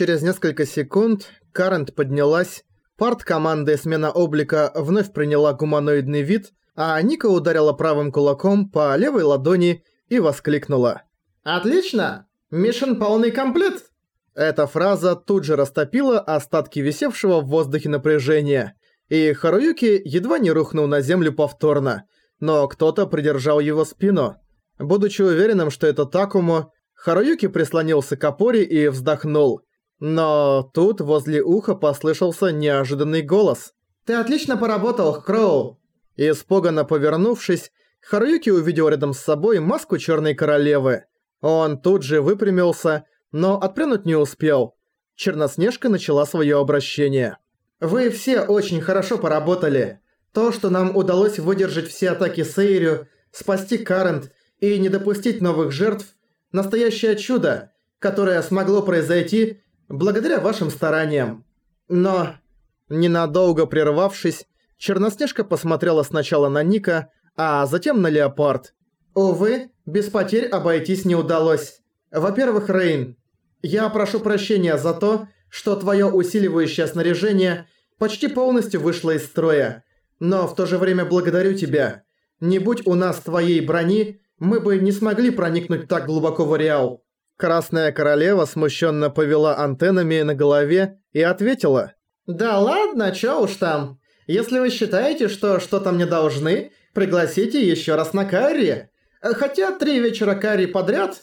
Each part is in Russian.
Через несколько секунд Карент поднялась, парт команды «Смена облика» вновь приняла гуманоидный вид, а Ника ударила правым кулаком по левой ладони и воскликнула. «Отлично! Мишен полный комплект!» Эта фраза тут же растопила остатки висевшего в воздухе напряжения, и Харуюки едва не рухнул на землю повторно, но кто-то придержал его спину. Будучи уверенным, что это Такому, Харуюки прислонился к опоре и вздохнул. Но тут возле уха послышался неожиданный голос. «Ты отлично поработал, Кроу!» Испуганно повернувшись, Харуюки увидел рядом с собой маску Черной Королевы. Он тут же выпрямился, но отпрянуть не успел. Черноснежка начала свое обращение. «Вы все очень хорошо поработали. То, что нам удалось выдержать все атаки Сейрю, спасти Карент и не допустить новых жертв – настоящее чудо, которое смогло произойти благодаря вашим стараниям. Но, ненадолго прервавшись, Черноснежка посмотрела сначала на Ника, а затем на Леопард. Увы, без потерь обойтись не удалось. Во-первых, Рейн, я прошу прощения за то, что твое усиливающее снаряжение почти полностью вышло из строя. Но в то же время благодарю тебя. Не будь у нас твоей брони, мы бы не смогли проникнуть так глубоко в ареал. Красная королева смущенно повела антеннами на голове и ответила. «Да ладно, чё уж там. Если вы считаете, что что-то мне должны, пригласите еще раз на карри. Хотя три вечера карри подряд,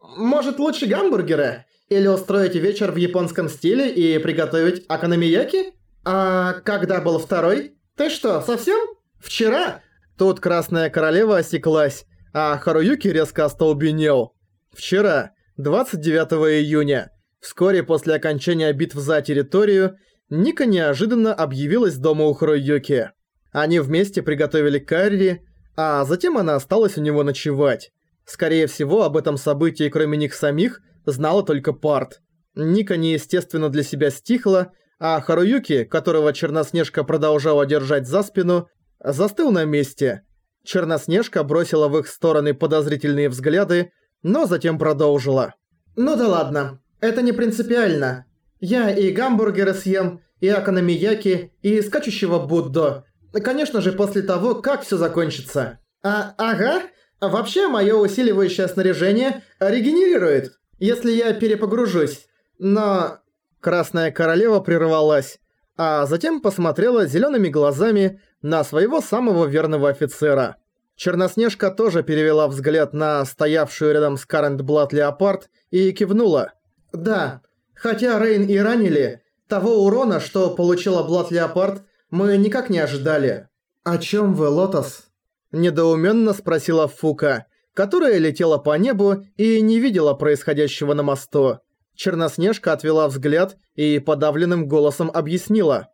может лучше гамбургеры? Или устроить вечер в японском стиле и приготовить акономияки? А когда был второй? Ты что, совсем? Вчера? Тут Красная Королева осеклась, а Харуюки резко остолбенел. Вчера, 29 июня, вскоре после окончания битв за территорию, Ника неожиданно объявилась дома у Харуюки. Они вместе приготовили карри, а затем она осталась у него ночевать. Скорее всего, об этом событии, кроме них самих, знала только Парт. Ника неестественно для себя стихла, а Харуюки, которого Черноснежка продолжала держать за спину, застыл на месте. Черноснежка бросила в их стороны подозрительные взгляды, но затем продолжила. «Ну да ладно, это не принципиально. Я и гамбургеры съем, и акономияки, и скачущего Буддо. Конечно же, после того, как все закончится. А, ага, вообще мое усиливающее снаряжение регенерирует если я перепогружусь. Но...» Красная королева прервалась, а затем посмотрела зелеными глазами на своего самого верного офицера. Черноснежка тоже перевела взгляд на стоявшую рядом с Карент Блад Леопард и кивнула. «Да, хотя Рейн и ранили, того урона, что получила Блад Леопард, мы никак не ожидали». «О чем вы, Лотос?» Недоуменно спросила Фука, которая летела по небу и не видела происходящего на мосту. Черноснежка отвела взгляд и подавленным голосом объяснила.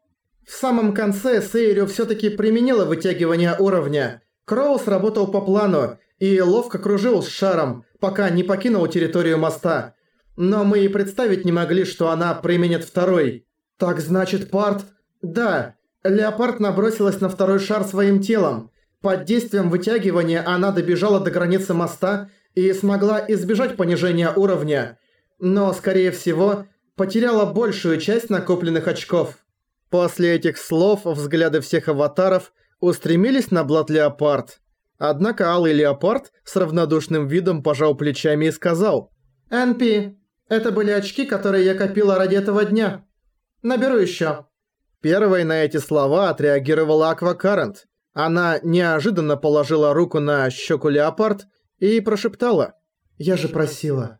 В самом конце Сейрю всё-таки применила вытягивание уровня. Кроус работал по плану и ловко кружил с шаром, пока не покинул территорию моста. Но мы и представить не могли, что она применит второй. Так значит, Парт... Да, Леопард набросилась на второй шар своим телом. Под действием вытягивания она добежала до границы моста и смогла избежать понижения уровня, но, скорее всего, потеряла большую часть накопленных очков. После этих слов взгляды всех аватаров устремились на Блад Леопард. Однако Алый Леопард с равнодушным видом пожал плечами и сказал «НП, это были очки, которые я копила ради этого дня. Наберу еще». Первой на эти слова отреагировала Аквакарент. Она неожиданно положила руку на щеку Леопард и прошептала. «Я же просила.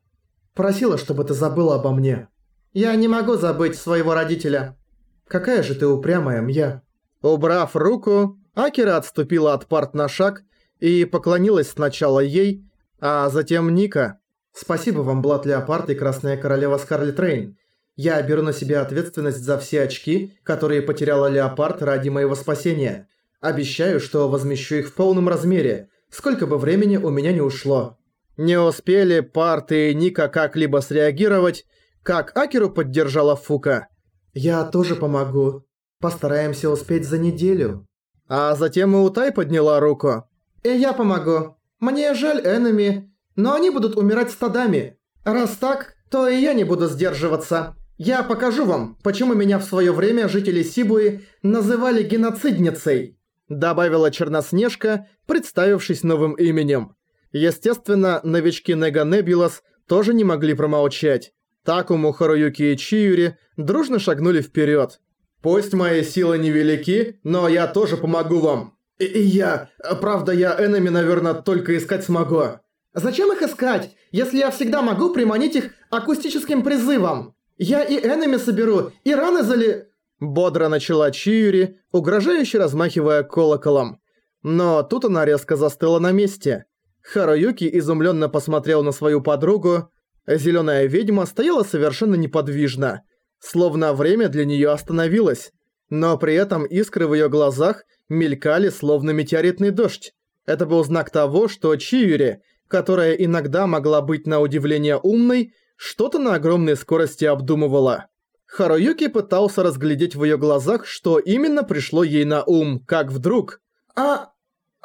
Просила, чтобы ты забыла обо мне. Я не могу забыть своего родителя. Какая же ты упрямая, Мья». Убрав руку, Акера отступила от парт на шаг и поклонилась сначала ей, а затем Ника. «Спасибо вам, Блат Леопард и Красная Королева Скарлетт Рейн. Я беру на себя ответственность за все очки, которые потеряла Леопард ради моего спасения». Обещаю, что возмещу их в полном размере, сколько бы времени у меня не ушло». Не успели Парты и Ника как-либо среагировать, как Акеру поддержала Фука. «Я тоже помогу. Постараемся успеть за неделю». А затем и Утай подняла руку. «И я помогу. Мне жаль Эннами, но они будут умирать стадами. Раз так, то и я не буду сдерживаться. Я покажу вам, почему меня в своё время жители Сибуи называли геноцидницей», добавила Черноснежка, представившись новым именем. Естественно, новички Нега Небулас тоже не могли промолчать. Такому, Харуюки и Чиюри дружно шагнули вперед. «Пусть мои силы невелики, но я тоже помогу вам». И, и я. Правда, я энеми, наверное, только искать смогу. Зачем их искать, если я всегда могу приманить их акустическим призывом? Я и энеми соберу, и раны зали... Бодро начала Чиюри, угрожающе размахивая колоколом. Но тут она резко застыла на месте. Харуюки изумленно посмотрел на свою подругу. Зеленая ведьма стояла совершенно неподвижно, словно время для нее остановилось. Но при этом искры в ее глазах мелькали словно метеоритный дождь. Это был знак того, что Чиюри, которая иногда могла быть на удивление умной, что-то на огромной скорости обдумывала. Харуюки пытался разглядеть в ее глазах, что именно пришло ей на ум, как вдруг... «А...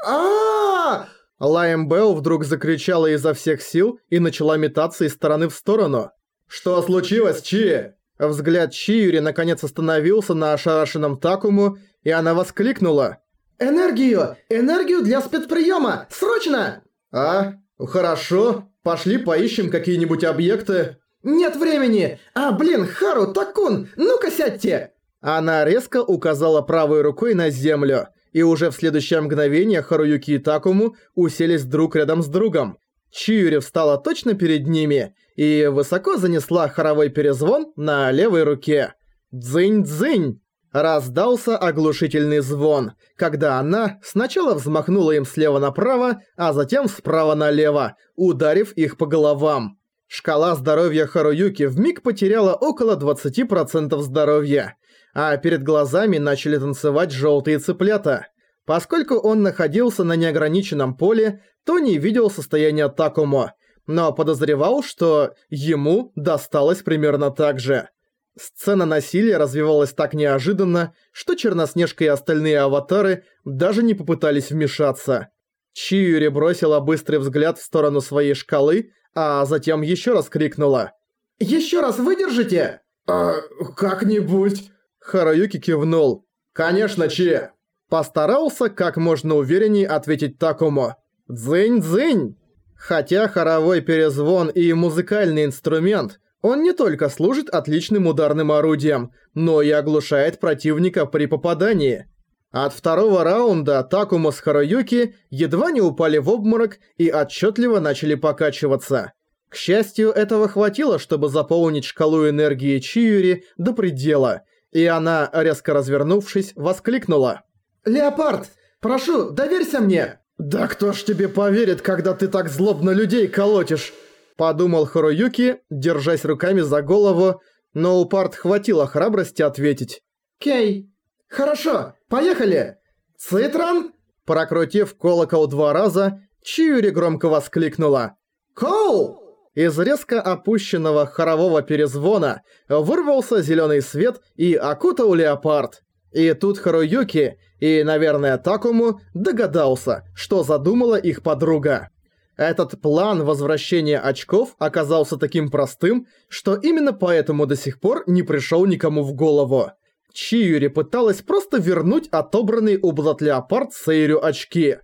а, Лайм Белл вдруг закричала изо всех сил и начала метаться из стороны в сторону. «Что случилось, Чи?» Взгляд Чиюри наконец остановился на ошарашенном Такому, и она воскликнула. «Энергию! Энергию для спецприема! Срочно!» «А? Хорошо. Пошли поищем какие-нибудь объекты». «Нет времени! А, блин, Хару, Такун, ну-ка сядьте!» Она резко указала правой рукой на землю, и уже в следующее мгновение Харуюки и Такому уселись друг рядом с другом. Чиюри встала точно перед ними и высоко занесла хоровой перезвон на левой руке. «Дзынь-дзынь!» Раздался оглушительный звон, когда она сначала взмахнула им слева направо, а затем справа налево, ударив их по головам. Шкала здоровья Харуюки вмиг потеряла около 20% здоровья, а перед глазами начали танцевать желтые цыплята. Поскольку он находился на неограниченном поле, то не видел состояния Такому, но подозревал, что ему досталось примерно так же. Сцена насилия развивалась так неожиданно, что Черноснежка и остальные аватары даже не попытались вмешаться. Чиюри бросила быстрый взгляд в сторону своей шкалы, а затем еще раз крикнула. «Еще раз выдержите?» «А, как-нибудь...» Хараюки кивнул. «Конечно, Чи!» Постарался как можно уверенней ответить Такому. «Дзынь-дзынь!» Хотя хоровой перезвон и музыкальный инструмент, он не только служит отличным ударным орудием, но и оглушает противника при попадании. От второго раунда Такому с Харуюки едва не упали в обморок и отчетливо начали покачиваться. К счастью, этого хватило, чтобы заполнить шкалу энергии Чиюри до предела – и она, резко развернувшись, воскликнула. «Леопард, прошу, доверься мне!» «Да кто ж тебе поверит, когда ты так злобно людей колотишь?» Подумал Харуюки, держась руками за голову, но у Парт хватило храбрости ответить. «Кей, хорошо, поехали! Цитран?» Прокрутив колокол два раза, Чиури громко воскликнула. «Коу!» Из резко опущенного хорового перезвона вырвался зеленый свет и окутал леопард. И тут Харуюки и, наверное, Такому догадался, что задумала их подруга. Этот план возвращения очков оказался таким простым, что именно поэтому до сих пор не пришел никому в голову. Чиюри пыталась просто вернуть отобранный у Блат Леопард Сейрю очки.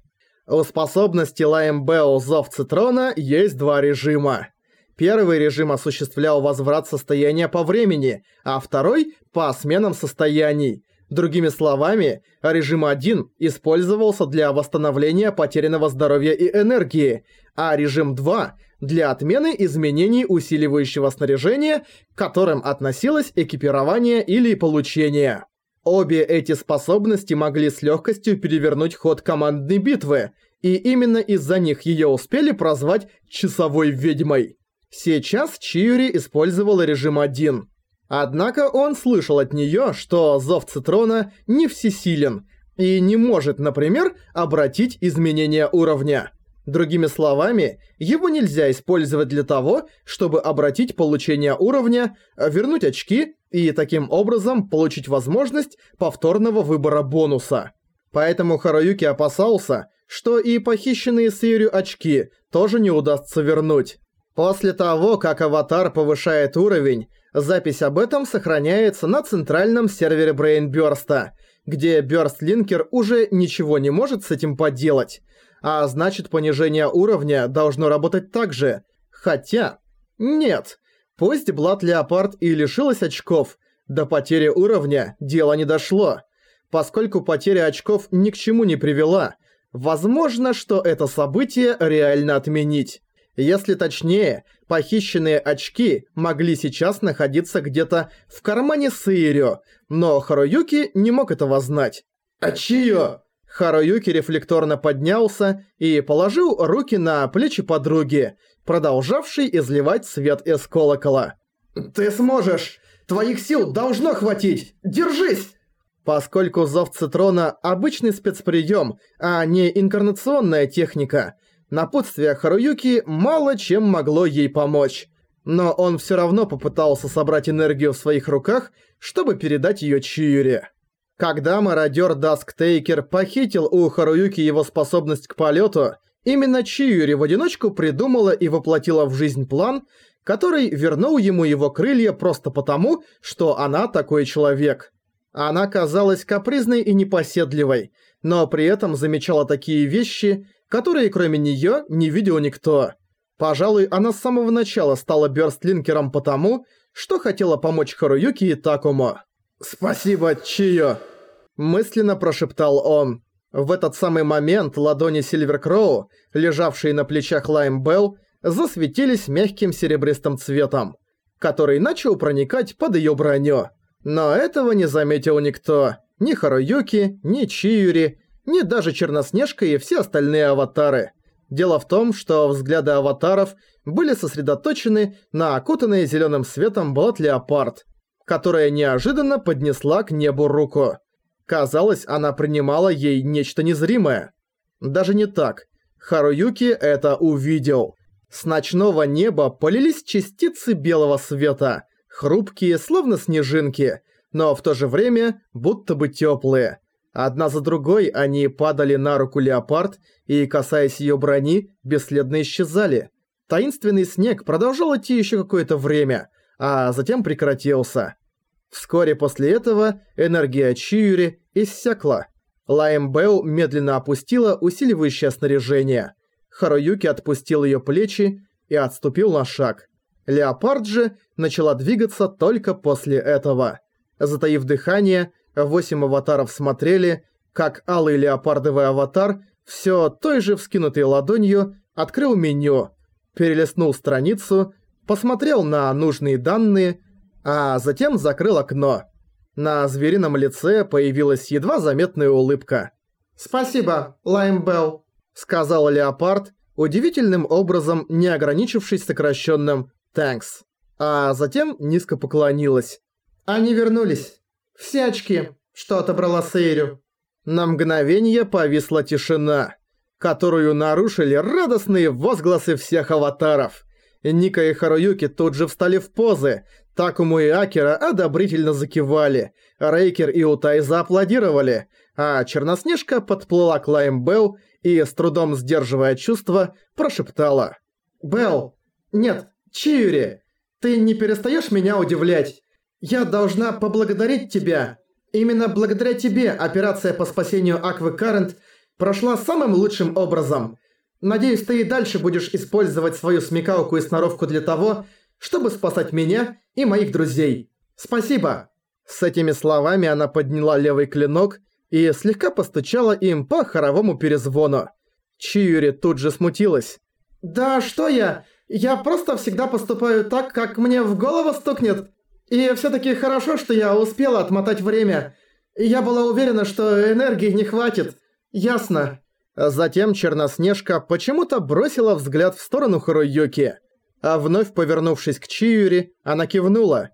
У способности Лаймбео Зов Цитрона есть два режима. Первый режим осуществлял возврат состояния по времени, а второй – по сменам состояний. Другими словами, режим 1 использовался для восстановления потерянного здоровья и энергии, а режим 2 – для отмены изменений усиливающего снаряжения, к которым относилось экипирование или получение. Обе эти способности могли с легкостью перевернуть ход командной битвы, и именно из-за них ее успели прозвать «часовой ведьмой». Сейчас Чиури использовал режим 1. Однако он слышал от неё, что зов Цитрона не всесилен и не может, например, обратить изменение уровня. Другими словами, его нельзя использовать для того, чтобы обратить получение уровня, вернуть очки и таким образом получить возможность повторного выбора бонуса. Поэтому Харуюки опасался, что и похищенные с Юрию очки тоже не удастся вернуть. После того, как аватар повышает уровень, Запись об этом сохраняется на центральном сервере Брейнбёрста, где Бёрстлинкер уже ничего не может с этим поделать. А значит, понижение уровня должно работать так же. Хотя... Нет. Пусть Блад Леопард и лишилась очков, до потери уровня дело не дошло. Поскольку потеря очков ни к чему не привела, возможно, что это событие реально отменить. Если точнее, похищенные очки могли сейчас находиться где-то в кармане Саирё, но Харуюки не мог этого знать. «А чьё?» Харуюки рефлекторно поднялся и положил руки на плечи подруги, продолжавшей изливать свет из колокола. «Ты сможешь! Твоих сил должно хватить! Держись!» Поскольку зов Цитрона – обычный спецприем, а не инкарнационная техника, напутствие Харуюки мало чем могло ей помочь. Но он все равно попытался собрать энергию в своих руках, чтобы передать ее Чиюре. Когда мародер Дасктейкер похитил у Харуюки его способность к полету, именно Чиюри в одиночку придумала и воплотила в жизнь план, который вернул ему его крылья просто потому, что она такой человек. Она казалась капризной и непоседливой, но при этом замечала такие вещи, которые кроме неё не видел никто. Пожалуй, она с самого начала стала бёрстлинкером потому, что хотела помочь Харуюки и Такому. «Спасибо, Чио!» Мысленно прошептал он. В этот самый момент ладони Сильвер Кроу, лежавшие на плечах Лайм Белл, засветились мягким серебристым цветом, который начал проникать под её броню. Но этого не заметил никто. Ни Харуюки, ни Чиюри, ни даже Черноснежка и все остальные аватары. Дело в том, что взгляды аватаров были сосредоточены на окутанной зелёным светом Блат Леопард, которая неожиданно поднесла к небу руку. Казалось, она принимала ей нечто незримое. Даже не так. Харуюки это увидел. С ночного неба полились частицы белого света, хрупкие, словно снежинки, но в то же время будто бы тёплые. Одна за другой они падали на руку леопард и, касаясь её брони, бесследно исчезали. Таинственный снег продолжал идти ещё какое-то время, а затем прекратился. Вскоре после этого энергия Чиюри иссякла. Лайм Белл медленно опустила усиливающее снаряжение. Харуюки отпустил ее плечи и отступил на шаг. Леопард же начала двигаться только после этого. Затаив дыхание, восемь аватаров смотрели, как алый леопардовый аватар все той же вскинутой ладонью открыл меню, перелистнул страницу, посмотрел на нужные данные, а затем закрыл окно. На зверином лице появилась едва заметная улыбка. «Спасибо, Лаймбелл», — сказал Леопард, удивительным образом не ограничившись сокращенным «Thanks», а затем низко поклонилась. «Они вернулись. Все очки, что отобрала Сейрю». На мгновение повисла тишина, которую нарушили радостные возгласы всех аватаров. Ника и Харуюки тут же встали в позы, Такому и Акера одобрительно закивали, Рейкер и Утай зааплодировали, а Черноснежка подплыла к Лайм Белл и, с трудом сдерживая чувства, прошептала. «Белл, нет, Чиури, ты не перестаешь меня удивлять. Я должна поблагодарить тебя. Именно благодаря тебе операция по спасению Аквы Карент прошла самым лучшим образом. Надеюсь, ты и дальше будешь использовать свою смекалку и сноровку для того, чтобы спасать меня и моих друзей. Спасибо!» С этими словами она подняла левый клинок и слегка постучала им по хоровому перезвону. Чиюри тут же смутилась. «Да что я? Я просто всегда поступаю так, как мне в голову стукнет. И всё-таки хорошо, что я успела отмотать время. Я была уверена, что энергии не хватит. Ясно». Затем Черноснежка почему-то бросила взгляд в сторону Харуюки. А вновь повернувшись к Чиюри, она кивнула.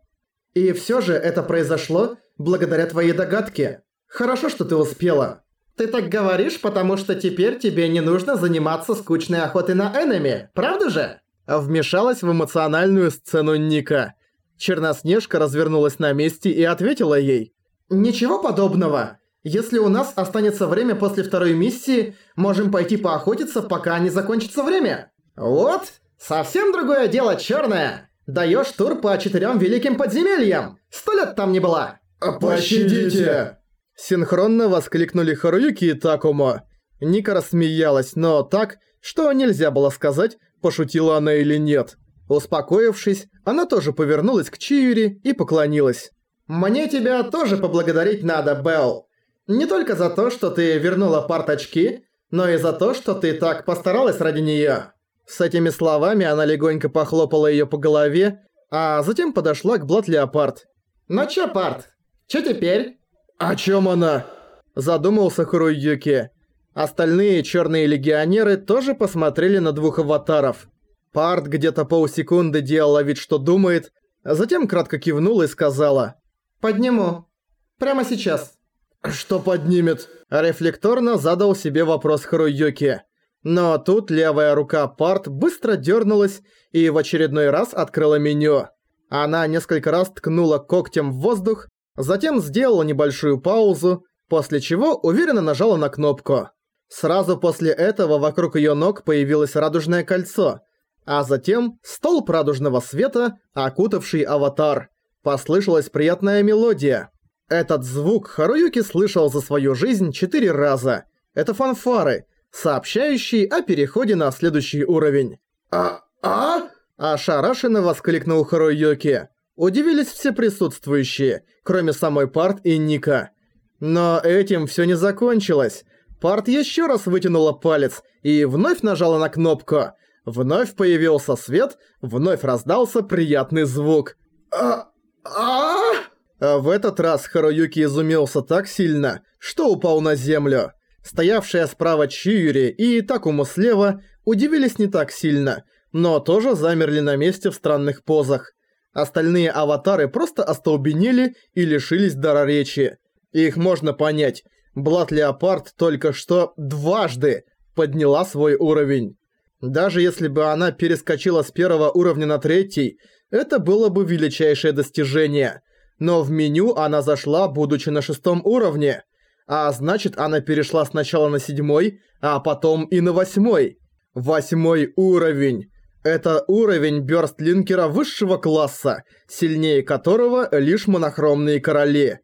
«И всё же это произошло благодаря твоей догадке. Хорошо, что ты успела. Ты так говоришь, потому что теперь тебе не нужно заниматься скучной охотой на энеми, правда же?» Вмешалась в эмоциональную сцену Ника. Черноснежка развернулась на месте и ответила ей. «Ничего подобного. Если у нас останется время после второй миссии, можем пойти поохотиться, пока не закончится время». «Вот!» Совсем другое дело, чёрное. Даёшь тур по четырем великим подземельям! Сто лет там не была!» «Пощадите!» Синхронно воскликнули Харуюки и Такумо. Ника рассмеялась, но так, что нельзя было сказать, пошутила она или нет. Успокоившись, она тоже повернулась к Чиури и поклонилась. «Мне тебя тоже поблагодарить надо, Белл. Не только за то, что ты вернула парт очки, но и за то, что ты так постаралась ради неё». С этими словами она легонько похлопала её по голове, а затем подошла к Блат Леопард. «Ну чё, Парт, чё теперь?» «О чём она?» Задумался Хуруюки. Остальные чёрные легионеры тоже посмотрели на двух аватаров. Парт где-то полсекунды делала вид, что думает, а затем кратко кивнула и сказала «Подниму. Прямо сейчас». «Что поднимет?» Рефлекторно задал себе вопрос Харуюки. Но тут левая рука Парт быстро дернулась и в очередной раз открыла меню. Она несколько раз ткнула когтем в воздух, затем сделала небольшую паузу, после чего уверенно нажала на кнопку. Сразу после этого вокруг её ног появилось радужное кольцо, а затем столб радужного света, окутавший аватар. Послышалась приятная мелодия. Этот звук Харуюки слышал за свою жизнь четыре раза. Это фанфары, сообщающие о переходе на следующий уровень. «А... а...» Ошарашенно воскликнул Харуюки. Удивились все присутствующие, кроме самой Парт и Ника. Но этим всё не закончилось. Парт ещё раз вытянула палец и вновь нажала на кнопку. Вновь появился свет, вновь раздался приятный звук. «А... а...» А в этот раз Харуюки изумился так сильно, что упал на землю. Стоявшая справа Чиюри и Такому слева удивились не так сильно, но тоже замерли на месте в странных позах. Остальные аватары просто остолбенели и лишились дара речи. Их можно понять. Блат Леопард только что дважды подняла свой уровень. Даже если бы она перескочила с первого уровня на третий, это было бы величайшее достижение. Но в меню она зашла, будучи на шестом уровне. А значит, она перешла сначала на седьмой, а потом и на восьмой. Восьмой уровень. Это уровень бёрстлинкера высшего класса, сильнее которого лишь монохромные короли.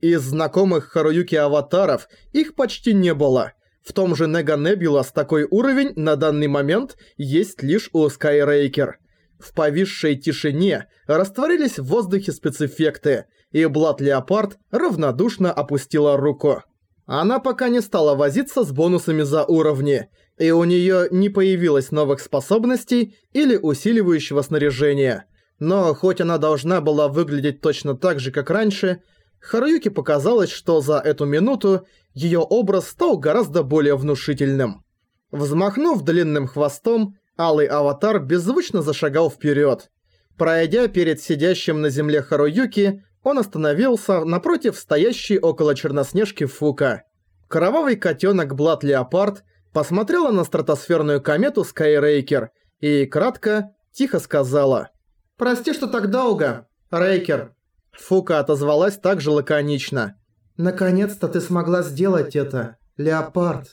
Из знакомых Харуюки аватаров их почти не было. В том же Нега Небулас такой уровень на данный момент есть лишь у Скайрейкер. В повисшей тишине растворились в воздухе спецэффекты, и Блад Леопард равнодушно опустила руку. Она пока не стала возиться с бонусами за уровни, и у неё не появилось новых способностей или усиливающего снаряжения. Но хоть она должна была выглядеть точно так же, как раньше, Харуюке показалось, что за эту минуту её образ стал гораздо более внушительным. Взмахнув длинным хвостом, алый аватар беззвучно зашагал вперёд. Пройдя перед сидящим на земле Харуюки, он остановился напротив стоящей около Черноснежки Фука. Кровавый котёнок Блад Леопард посмотрела на стратосферную комету Скайрейкер и кратко, тихо сказала «Прости, что так долго, Рейкер». Фука отозвалась также лаконично. «Наконец-то ты смогла сделать это, Леопард».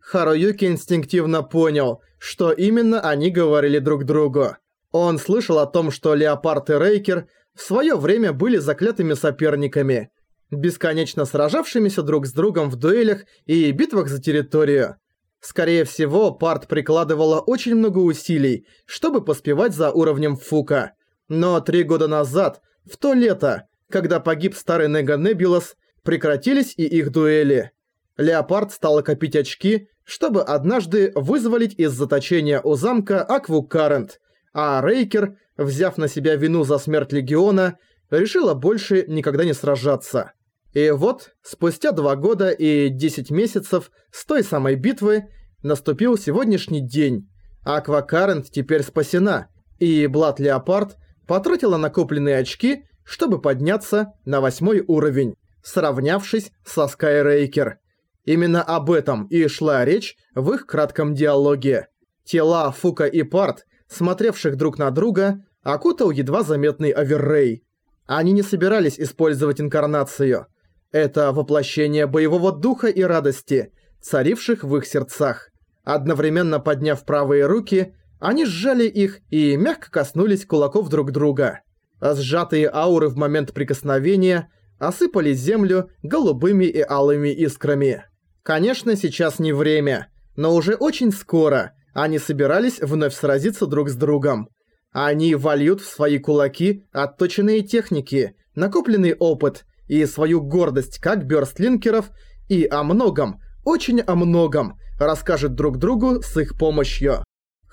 Харуюки инстинктивно понял, что именно они говорили друг другу. Он слышал о том, что Леопард и Рейкер в своё время были заклятыми соперниками, бесконечно сражавшимися друг с другом в дуэлях и битвах за территорию. Скорее всего, Парт прикладывала очень много усилий, чтобы поспевать за уровнем Фука. Но три года назад – в то лето, когда погиб старый Нега Небулас, прекратились и их дуэли. Леопард стала копить очки, чтобы однажды вызволить из заточения у замка Акву Карент, а Рейкер, взяв на себя вину за смерть Легиона, решила больше никогда не сражаться. И вот, спустя два года и 10 месяцев с той самой битвы, наступил сегодняшний день. Аква Карент теперь спасена, и Блад Леопард потратила накопленные очки, чтобы подняться на восьмой уровень, сравнявшись со Скайрейкер. Именно об этом и шла речь в их кратком диалоге. Тела Фука и Парт, смотревших друг на друга, окутал едва заметный оверрей. Они не собирались использовать инкарнацию. Это воплощение боевого духа и радости, царивших в их сердцах. Одновременно подняв правые руки, Они сжали их и мягко коснулись кулаков друг друга. А сжатые ауры в момент прикосновения осыпали землю голубыми и алыми искрами. Конечно, сейчас не время, но уже очень скоро они собирались вновь сразиться друг с другом. Они вольют в свои кулаки отточенные техники, накопленный опыт и свою гордость как бёрстлинкеров и о многом, очень о многом расскажет друг другу с их помощью.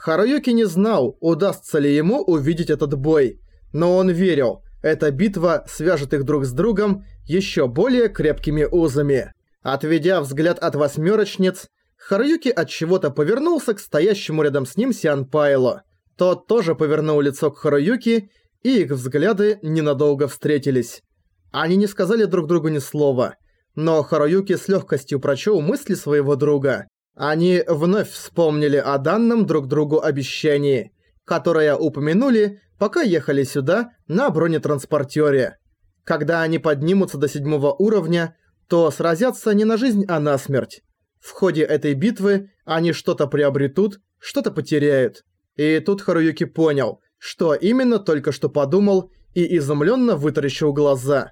Харуюки не знал, удастся ли ему увидеть этот бой, но он верил, эта битва свяжет их друг с другом еще более крепкими узами. Отведя взгляд от восьмерочниц, Харуюки от чего-то повернулся к стоящему рядом с ним Сиан Пайло. Тот тоже повернул лицо к Харуюки, и их взгляды ненадолго встретились. Они не сказали друг другу ни слова, но Харуюки с легкостью прочел мысли своего друга. Они вновь вспомнили о данном друг другу обещании, которое упомянули, пока ехали сюда на бронетранспортере. Когда они поднимутся до седьмого уровня, то сразятся не на жизнь, а на смерть. В ходе этой битвы они что-то приобретут, что-то потеряют. И тут Харуюки понял, что именно только что подумал и изумленно вытаращил глаза.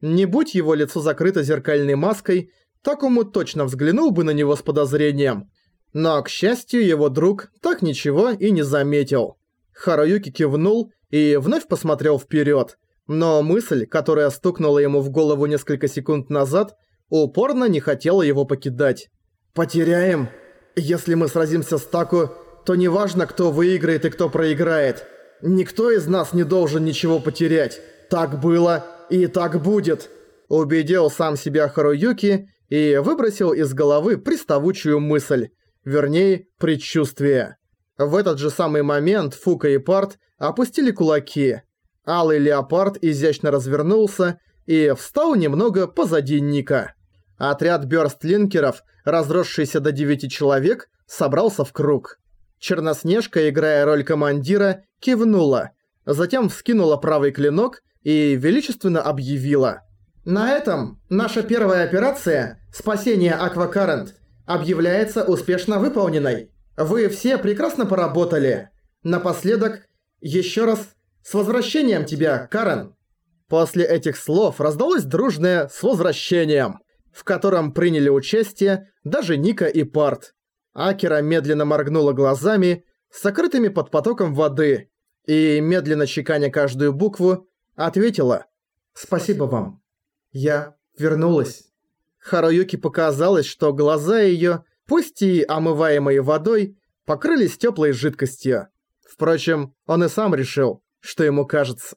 Не будь его лицо закрыто зеркальной маской, Такому точно взглянул бы на него с подозрением. Но, к счастью, его друг так ничего и не заметил. Харуюки кивнул и вновь посмотрел вперед. Но мысль, которая стукнула ему в голову несколько секунд назад, упорно не хотела его покидать. «Потеряем. Если мы сразимся с Таку, то неважно, кто выиграет и кто проиграет. Никто из нас не должен ничего потерять. Так было и так будет», – убедил сам себя Харуюки и выбросил из головы приставучую мысль, вернее, предчувствие. В этот же самый момент Фука и Парт опустили кулаки. Алый леопард изящно развернулся и встал немного позади Ника. Отряд бёрстлинкеров, разросшийся до девяти человек, собрался в круг. Черноснежка, играя роль командира, кивнула, затем вскинула правый клинок и величественно объявила – на этом наша первая операция «Спасение Аквакарент» объявляется успешно выполненной. Вы все прекрасно поработали. Напоследок, еще раз, с возвращением тебя, Карен. После этих слов раздалось дружное «с возвращением», в котором приняли участие даже Ника и Парт. Акера медленно моргнула глазами, сокрытыми под потоком воды, и, медленно чеканя каждую букву, ответила «Спасибо вам». Я вернулась. Харуюки показалось, что глаза её, пусть и омываемые водой, покрылись тёплой жидкостью. Впрочем, он и сам решил, что ему кажется.